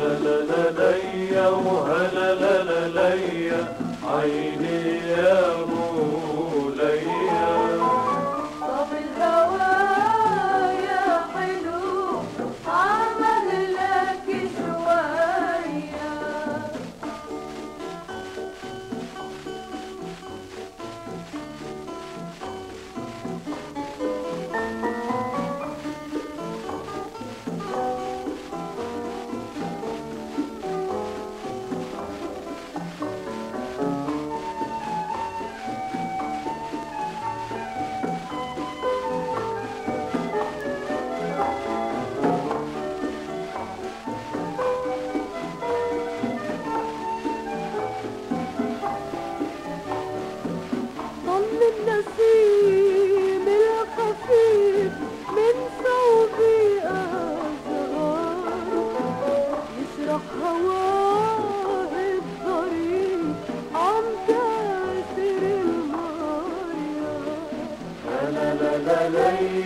للي وهلا للي عيني Hallelujah.